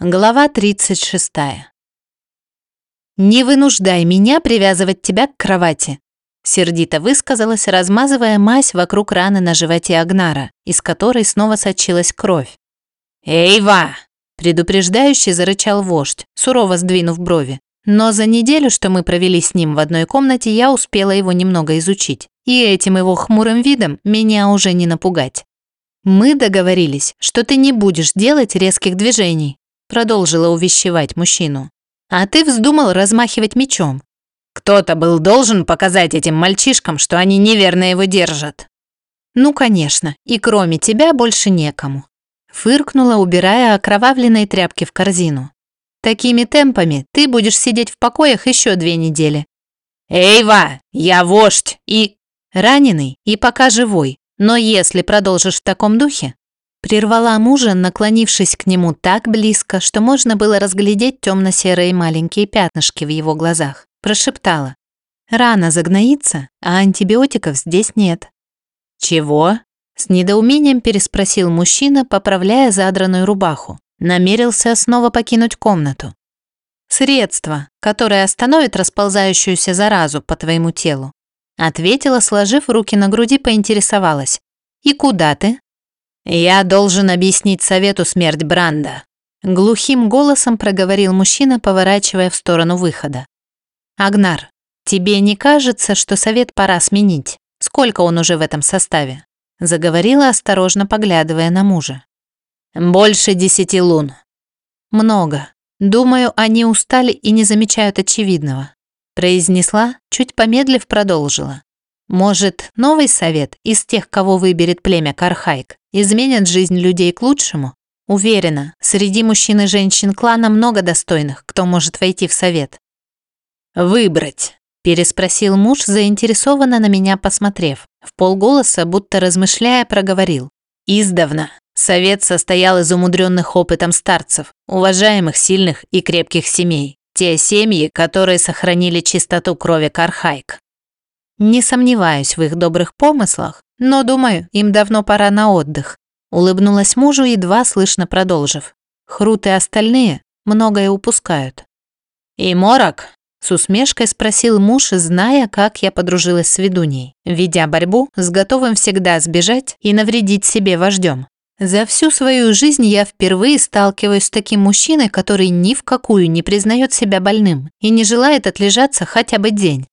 Глава 36. «Не вынуждай меня привязывать тебя к кровати», сердито высказалась, размазывая мазь вокруг раны на животе Агнара, из которой снова сочилась кровь. «Эйва!» – предупреждающе зарычал вождь, сурово сдвинув брови. Но за неделю, что мы провели с ним в одной комнате, я успела его немного изучить. И этим его хмурым видом меня уже не напугать. «Мы договорились, что ты не будешь делать резких движений», продолжила увещевать мужчину. «А ты вздумал размахивать мечом. Кто-то был должен показать этим мальчишкам, что они неверно его держат». «Ну, конечно, и кроме тебя больше некому», фыркнула, убирая окровавленные тряпки в корзину. Такими темпами ты будешь сидеть в покоях еще две недели. Эйва, я вождь и... Раненый и пока живой, но если продолжишь в таком духе... Прервала мужа, наклонившись к нему так близко, что можно было разглядеть темно-серые маленькие пятнышки в его глазах. Прошептала. Рана загноится, а антибиотиков здесь нет. «Чего?» С недоумением переспросил мужчина, поправляя задранную рубаху намерился снова покинуть комнату. «Средство, которое остановит расползающуюся заразу по твоему телу», ответила, сложив руки на груди, поинтересовалась. «И куда ты?» «Я должен объяснить совету смерть Бранда», глухим голосом проговорил мужчина, поворачивая в сторону выхода. «Агнар, тебе не кажется, что совет пора сменить? Сколько он уже в этом составе?» заговорила, осторожно поглядывая на мужа. Больше десяти лун. Много. Думаю, они устали и не замечают очевидного. Произнесла, чуть помедлив продолжила. Может, новый совет из тех, кого выберет племя Кархайк, изменит жизнь людей к лучшему? Уверена, среди мужчин и женщин клана много достойных, кто может войти в совет. «Выбрать», – переспросил муж, заинтересованно на меня посмотрев. В полголоса, будто размышляя, проговорил. «Издавна Совет состоял из умудренных опытом старцев, уважаемых, сильных и крепких семей. Те семьи, которые сохранили чистоту крови Кархайк. Не сомневаюсь в их добрых помыслах, но думаю, им давно пора на отдых. Улыбнулась мужу, едва слышно продолжив. Хрут остальные многое упускают. «И Морок?» – с усмешкой спросил муж, зная, как я подружилась с ведуней, ведя борьбу с готовым всегда сбежать и навредить себе вождем. За всю свою жизнь я впервые сталкиваюсь с таким мужчиной, который ни в какую не признает себя больным и не желает отлежаться хотя бы день.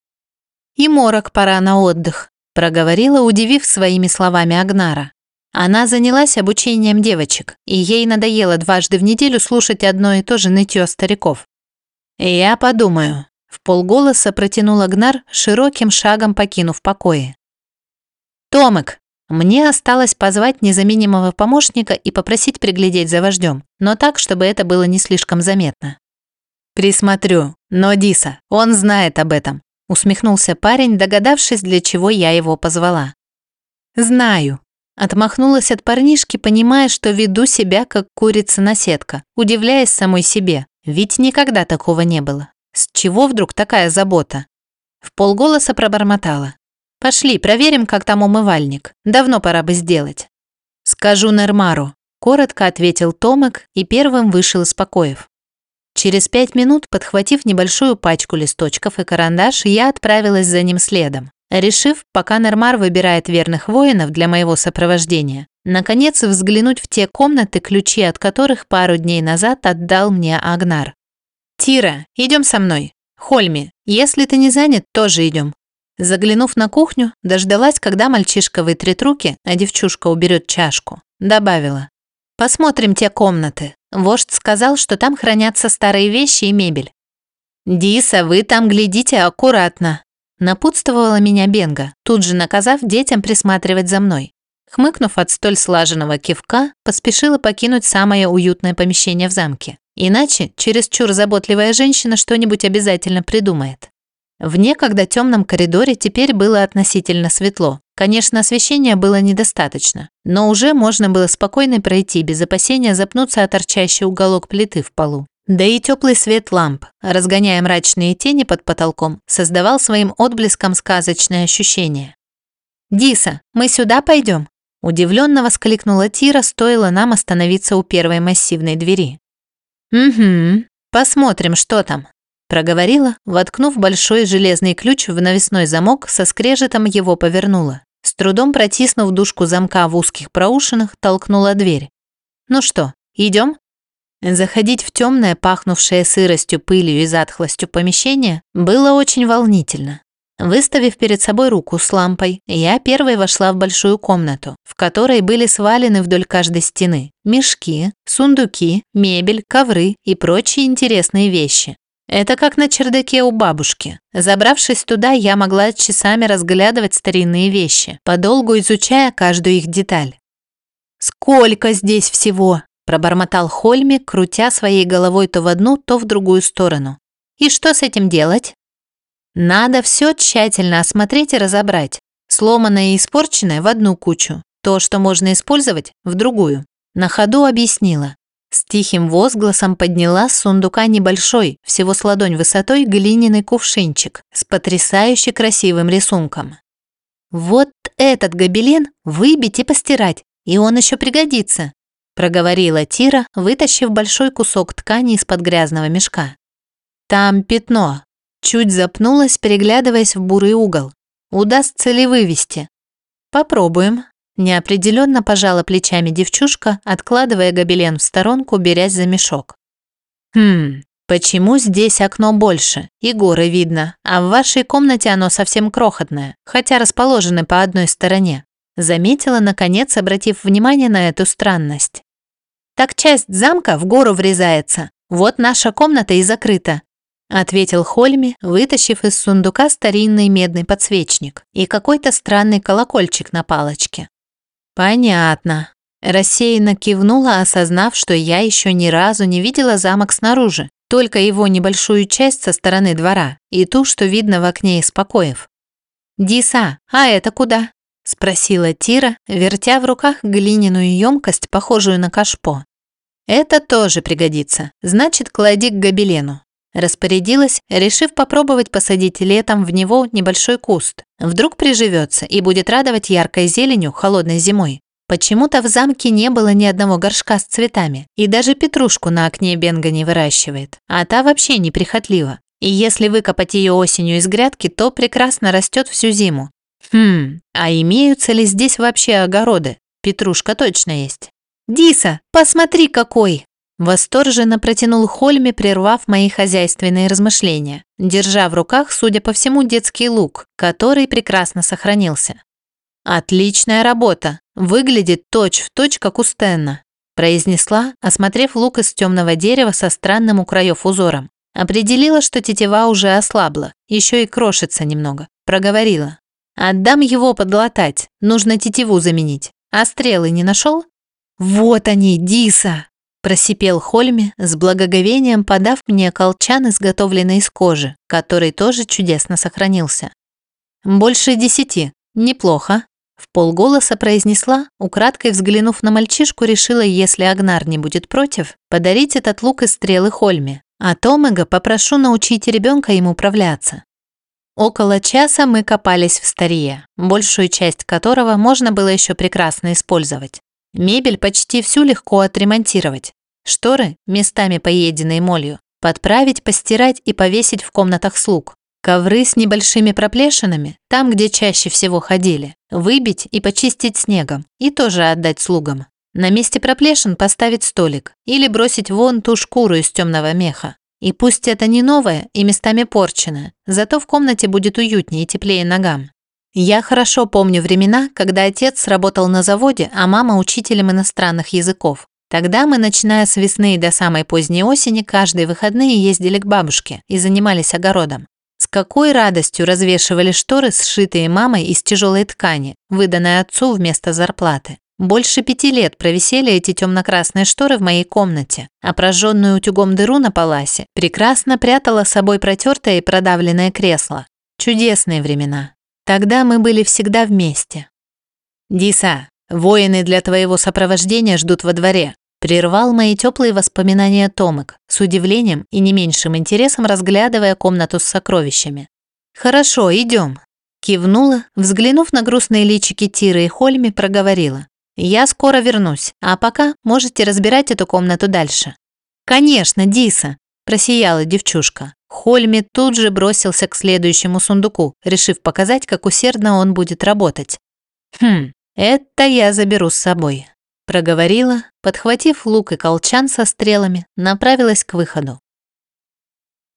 «И морок пора на отдых», – проговорила, удивив своими словами Агнара. Она занялась обучением девочек, и ей надоело дважды в неделю слушать одно и то же нытье стариков. «Я подумаю», – в полголоса протянул Агнар, широким шагом покинув покои. «Томик, мне осталось позвать незаменимого помощника и попросить приглядеть за вождем, но так, чтобы это было не слишком заметно. «Присмотрю, но Диса, он знает об этом», усмехнулся парень, догадавшись, для чего я его позвала. «Знаю», Отмахнулась от парнишки, понимая, что веду себя как курица-наседка, удивляясь самой себе, ведь никогда такого не было. С чего вдруг такая забота? В полголоса пробормотала. Пошли, проверим, как там умывальник. Давно пора бы сделать. Скажу Нермару, коротко ответил Томек и первым вышел из покоев. Через пять минут, подхватив небольшую пачку листочков и карандаш, я отправилась за ним следом, решив, пока Нермар выбирает верных воинов для моего сопровождения, наконец взглянуть в те комнаты, ключи от которых пару дней назад отдал мне Агнар. «Тира, идем со мной. Хольми, если ты не занят, тоже идем. Заглянув на кухню, дождалась, когда мальчишка вытрет руки, а девчушка уберет чашку. Добавила. «Посмотрим те комнаты. Вождь сказал, что там хранятся старые вещи и мебель». «Диса, вы там глядите аккуратно», напутствовала меня Бенга, тут же наказав детям присматривать за мной. Хмыкнув от столь слаженного кивка, поспешила покинуть самое уютное помещение в замке. Иначе чересчур заботливая женщина что-нибудь обязательно придумает. В некогда темном коридоре теперь было относительно светло. Конечно, освещения было недостаточно, но уже можно было спокойно пройти без опасения запнуться о торчащий уголок плиты в полу. Да и теплый свет ламп, разгоняя мрачные тени под потолком, создавал своим отблеском сказочное ощущение. «Диса, мы сюда пойдем?» Удивленно воскликнула Тира, стоило нам остановиться у первой массивной двери. Угу, посмотрим, что там. Проговорила, воткнув большой железный ключ в навесной замок, со скрежетом его повернула. Трудом протиснув дужку замка в узких проушинах, толкнула дверь. «Ну что, идем?» Заходить в темное, пахнувшее сыростью, пылью и затхлостью помещение было очень волнительно. Выставив перед собой руку с лампой, я первой вошла в большую комнату, в которой были свалены вдоль каждой стены мешки, сундуки, мебель, ковры и прочие интересные вещи. Это как на чердаке у бабушки. Забравшись туда, я могла часами разглядывать старинные вещи, подолгу изучая каждую их деталь. «Сколько здесь всего!» – пробормотал Хольми, крутя своей головой то в одну, то в другую сторону. «И что с этим делать?» «Надо все тщательно осмотреть и разобрать. Сломанное и испорченное в одну кучу, то, что можно использовать, в другую». На ходу объяснила. С тихим возгласом подняла с сундука небольшой, всего с ладонь высотой, глиняный кувшинчик с потрясающе красивым рисунком. «Вот этот гобелен выбить и постирать, и он еще пригодится», проговорила Тира, вытащив большой кусок ткани из-под грязного мешка. «Там пятно». Чуть запнулась, переглядываясь в бурый угол. «Удастся ли вывести?» «Попробуем», Неопределенно пожала плечами девчушка, откладывая гобелен в сторонку, берясь за мешок. «Хм, почему здесь окно больше? И горы видно, а в вашей комнате оно совсем крохотное, хотя расположены по одной стороне», заметила, наконец, обратив внимание на эту странность. «Так часть замка в гору врезается. Вот наша комната и закрыта», ответил Хольми, вытащив из сундука старинный медный подсвечник и какой-то странный колокольчик на палочке. «Понятно». Рассеянно кивнула, осознав, что я еще ни разу не видела замок снаружи, только его небольшую часть со стороны двора и ту, что видно в окне из покоев. «Диса, а это куда?» – спросила Тира, вертя в руках глиняную емкость, похожую на кашпо. «Это тоже пригодится, значит, клади к гобелену». Распорядилась, решив попробовать посадить летом в него небольшой куст. Вдруг приживется и будет радовать яркой зеленью холодной зимой. Почему-то в замке не было ни одного горшка с цветами, и даже петрушку на окне Бенга не выращивает, а та вообще неприхотлива. И если выкопать ее осенью из грядки, то прекрасно растет всю зиму. Хм, а имеются ли здесь вообще огороды? Петрушка точно есть. «Диса, посмотри какой!» Восторженно протянул Хольми, прервав мои хозяйственные размышления, держа в руках, судя по всему, детский лук, который прекрасно сохранился. «Отличная работа! Выглядит точь-в-точь, точь, как у Стэнна», произнесла, осмотрев лук из темного дерева со странным у краев узором. Определила, что тетива уже ослабла, еще и крошится немного. Проговорила. «Отдам его подлатать, нужно тетиву заменить. А стрелы не нашел?» «Вот они, Диса!» Просипел Хольми, с благоговением подав мне колчан, изготовленный из кожи, который тоже чудесно сохранился. «Больше десяти. Неплохо», – в полголоса произнесла, украдкой взглянув на мальчишку, решила, если Агнар не будет против, подарить этот лук и стрелы Хольме, а Томега попрошу научить ребенка им управляться. Около часа мы копались в старье, большую часть которого можно было еще прекрасно использовать. Мебель почти всю легко отремонтировать. Шторы, местами поеденные молью, подправить, постирать и повесить в комнатах слуг. Ковры с небольшими проплешинами, там, где чаще всего ходили, выбить и почистить снегом, и тоже отдать слугам. На месте проплешин поставить столик или бросить вон ту шкуру из темного меха. И пусть это не новое и местами порченное, зато в комнате будет уютнее и теплее ногам. Я хорошо помню времена, когда отец работал на заводе, а мама учителем иностранных языков. Тогда мы, начиная с весны до самой поздней осени, каждые выходные ездили к бабушке и занимались огородом. С какой радостью развешивали шторы, сшитые мамой из тяжелой ткани, выданной отцу вместо зарплаты. Больше пяти лет провисели эти темно-красные шторы в моей комнате, а прожженную утюгом дыру на паласе прекрасно прятала собой протертое и продавленное кресло. Чудесные времена. Тогда мы были всегда вместе. «Диса, воины для твоего сопровождения ждут во дворе», прервал мои теплые воспоминания Томик, с удивлением и не меньшим интересом разглядывая комнату с сокровищами. «Хорошо, идем», кивнула, взглянув на грустные личики Тиры и Хольми, проговорила. «Я скоро вернусь, а пока можете разбирать эту комнату дальше». «Конечно, Диса!» – просияла девчушка. Хольми тут же бросился к следующему сундуку, решив показать, как усердно он будет работать. «Хм, это я заберу с собой», – проговорила, подхватив лук и колчан со стрелами, направилась к выходу.